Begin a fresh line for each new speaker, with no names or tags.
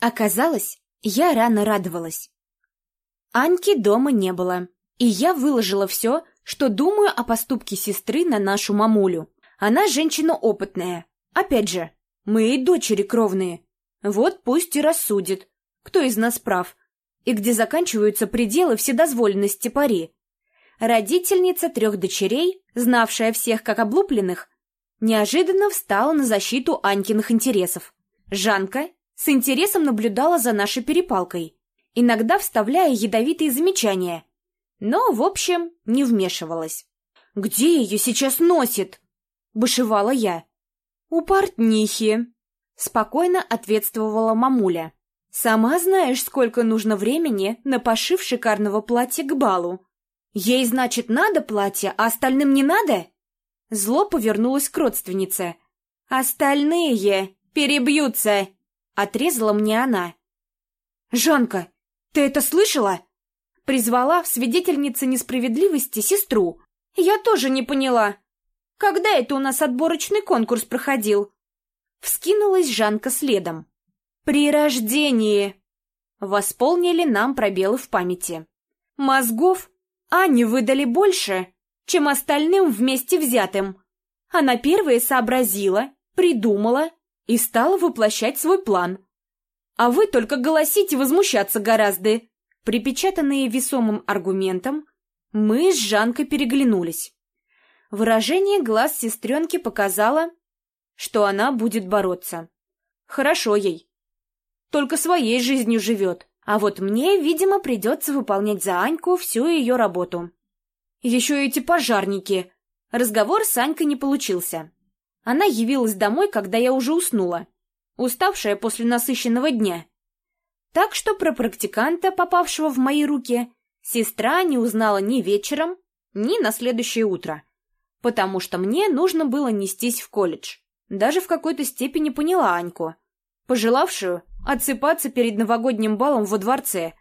Оказалось, я рано радовалась. Аньки дома не было, и я выложила все, что думаю о поступке сестры на нашу мамулю. Она женщина опытная. Опять же, мы и дочери кровные. Вот пусть и рассудит, кто из нас прав, и где заканчиваются пределы вседозволенности пари. Родительница трех дочерей, знавшая всех как облупленных, неожиданно встала на защиту Анькиных интересов. Жанка с интересом наблюдала за нашей перепалкой, иногда вставляя ядовитые замечания, но, в общем, не вмешивалась. «Где ее сейчас носит?» — бушевала я. «У портнихи», — спокойно ответствовала мамуля. «Сама знаешь, сколько нужно времени на пошив шикарного платья к балу. Ей, значит, надо платье, а остальным не надо?» Зло повернулось к родственнице. «Остальные перебьются!» — отрезала мне она. «Жанка, ты это слышала?» Призвала в свидетельнице несправедливости сестру. «Я тоже не поняла. Когда это у нас отборочный конкурс проходил?» Вскинулась Жанка следом. «При рождении!» Восполнили нам пробелы в памяти. Мозгов Ане выдали больше, чем остальным вместе взятым. Она первая сообразила, придумала и стала воплощать свой план. А вы только голосить и возмущаться гораздо. Припечатанные весомым аргументом, мы с Жанкой переглянулись. Выражение глаз сестренки показало, что она будет бороться. Хорошо ей. Только своей жизнью живет. А вот мне, видимо, придется выполнять за Аньку всю ее работу. Еще эти пожарники. Разговор с Анькой не получился. Она явилась домой, когда я уже уснула, уставшая после насыщенного дня. Так что про практиканта, попавшего в мои руки, сестра не узнала ни вечером, ни на следующее утро, потому что мне нужно было нестись в колледж. Даже в какой-то степени поняла Аньку, пожелавшую отсыпаться перед новогодним балом во дворце,